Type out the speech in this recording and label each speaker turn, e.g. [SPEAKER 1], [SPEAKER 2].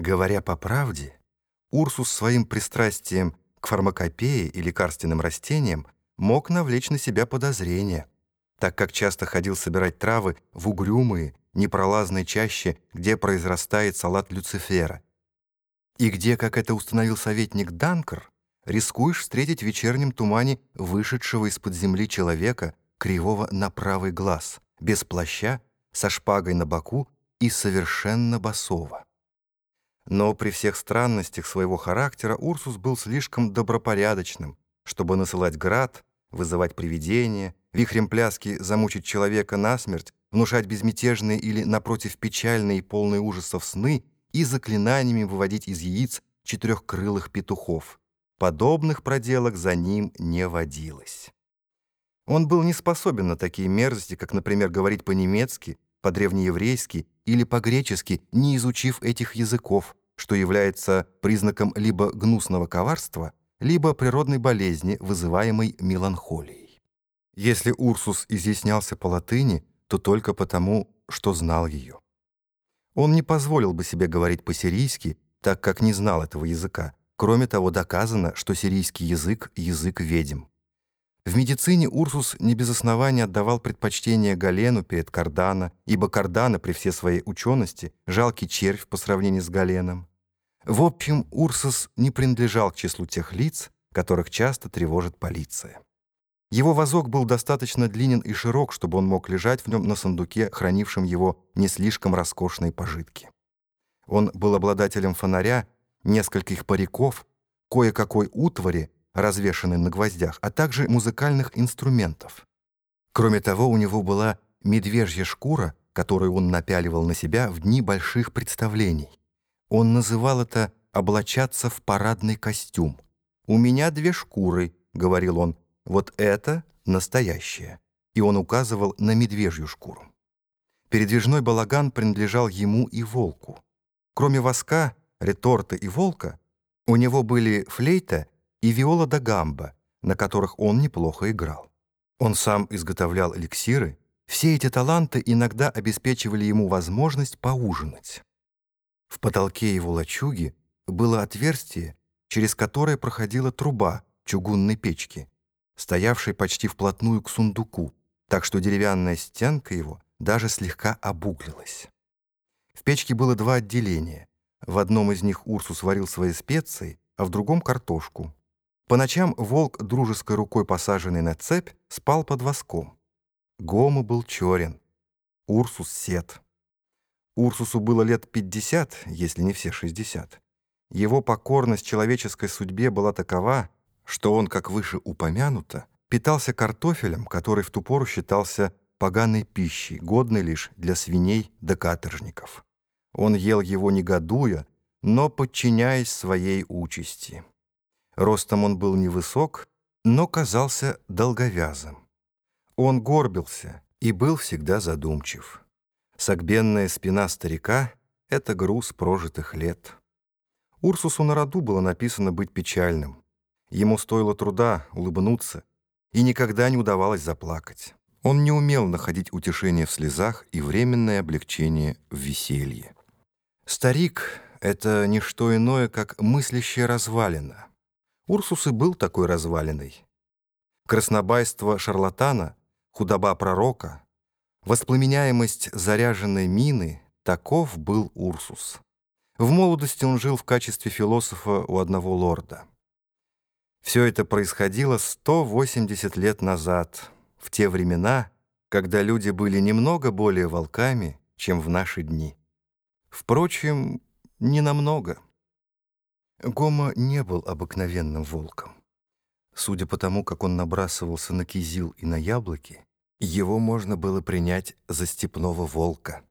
[SPEAKER 1] Говоря по правде, Урсус своим пристрастием к фармакопее и лекарственным растениям мог навлечь на себя подозрения, так как часто ходил собирать травы в угрюмые, непролазной чаще, где произрастает салат Люцифера, и где, как это установил советник Данкер, рискуешь встретить в вечернем тумане вышедшего из-под земли человека, кривого на правый глаз, без плаща, со шпагой на боку и совершенно босого. Но при всех странностях своего характера Урсус был слишком добропорядочным, чтобы насылать град, вызывать привидения, вихрем пляски замучить человека насмерть, внушать безмятежные или, напротив, печальные и полные ужасов сны и заклинаниями выводить из яиц четырехкрылых петухов. Подобных проделок за ним не водилось. Он был не способен на такие мерзости, как, например, говорить по-немецки, по-древнееврейски или по-гречески, не изучив этих языков, что является признаком либо гнусного коварства, либо природной болезни, вызываемой меланхолией. Если Урсус изъяснялся по латыни, то только потому, что знал ее. Он не позволил бы себе говорить по-сирийски, так как не знал этого языка. Кроме того, доказано, что сирийский язык — язык ведьм. В медицине Урсус не без основания отдавал предпочтение Галену перед Кардана, ибо Кардана при всей своей учености жалкий червь по сравнению с Галеном. В общем, Урсус не принадлежал к числу тех лиц, которых часто тревожит полиция. Его вазок был достаточно длинен и широк, чтобы он мог лежать в нем на сундуке, хранившем его не слишком роскошные пожитки. Он был обладателем фонаря, нескольких париков, кое-какой утвари, развешанной на гвоздях, а также музыкальных инструментов. Кроме того, у него была медвежья шкура, которую он напяливал на себя в дни больших представлений. Он называл это «облачаться в парадный костюм». «У меня две шкуры», — говорил он, — «вот это настоящее». И он указывал на медвежью шкуру. Передвижной балаган принадлежал ему и волку. Кроме воска, реторта и волка, у него были флейта и виола да гамба, на которых он неплохо играл. Он сам изготовлял эликсиры. Все эти таланты иногда обеспечивали ему возможность поужинать. В потолке его лачуги было отверстие, через которое проходила труба чугунной печки, стоявшей почти вплотную к сундуку, так что деревянная стенка его даже слегка обуглилась. В печке было два отделения. В одном из них Урсус варил свои специи, а в другом — картошку. По ночам волк, дружеской рукой посаженный на цепь, спал под воском. Гома был черен, Урсус сед. Урсусу было лет 50, если не все 60. Его покорность человеческой судьбе была такова, что он, как выше упомянуто, питался картофелем, который в ту пору считался поганой пищей, годной лишь для свиней да каторжников. Он ел его негодуя, но подчиняясь своей участи. Ростом он был невысок, но казался долговязым. Он горбился и был всегда задумчив. Согбенная спина старика — это груз прожитых лет. Урсусу на роду было написано быть печальным. Ему стоило труда улыбнуться, и никогда не удавалось заплакать. Он не умел находить утешение в слезах и временное облегчение в веселье. Старик — это не что иное, как мыслящая развалина. Урсус и был такой развалиной. Краснобайство шарлатана, худоба пророка, воспламеняемость заряженной мины — таков был Урсус. В молодости он жил в качестве философа у одного лорда. Все это происходило 180 лет назад, в те времена, когда люди были немного более волками, чем в наши дни. Впрочем, не намного. Гома не был обыкновенным волком. Судя по тому, как он набрасывался на кизил и на яблоки, его можно было принять за степного волка.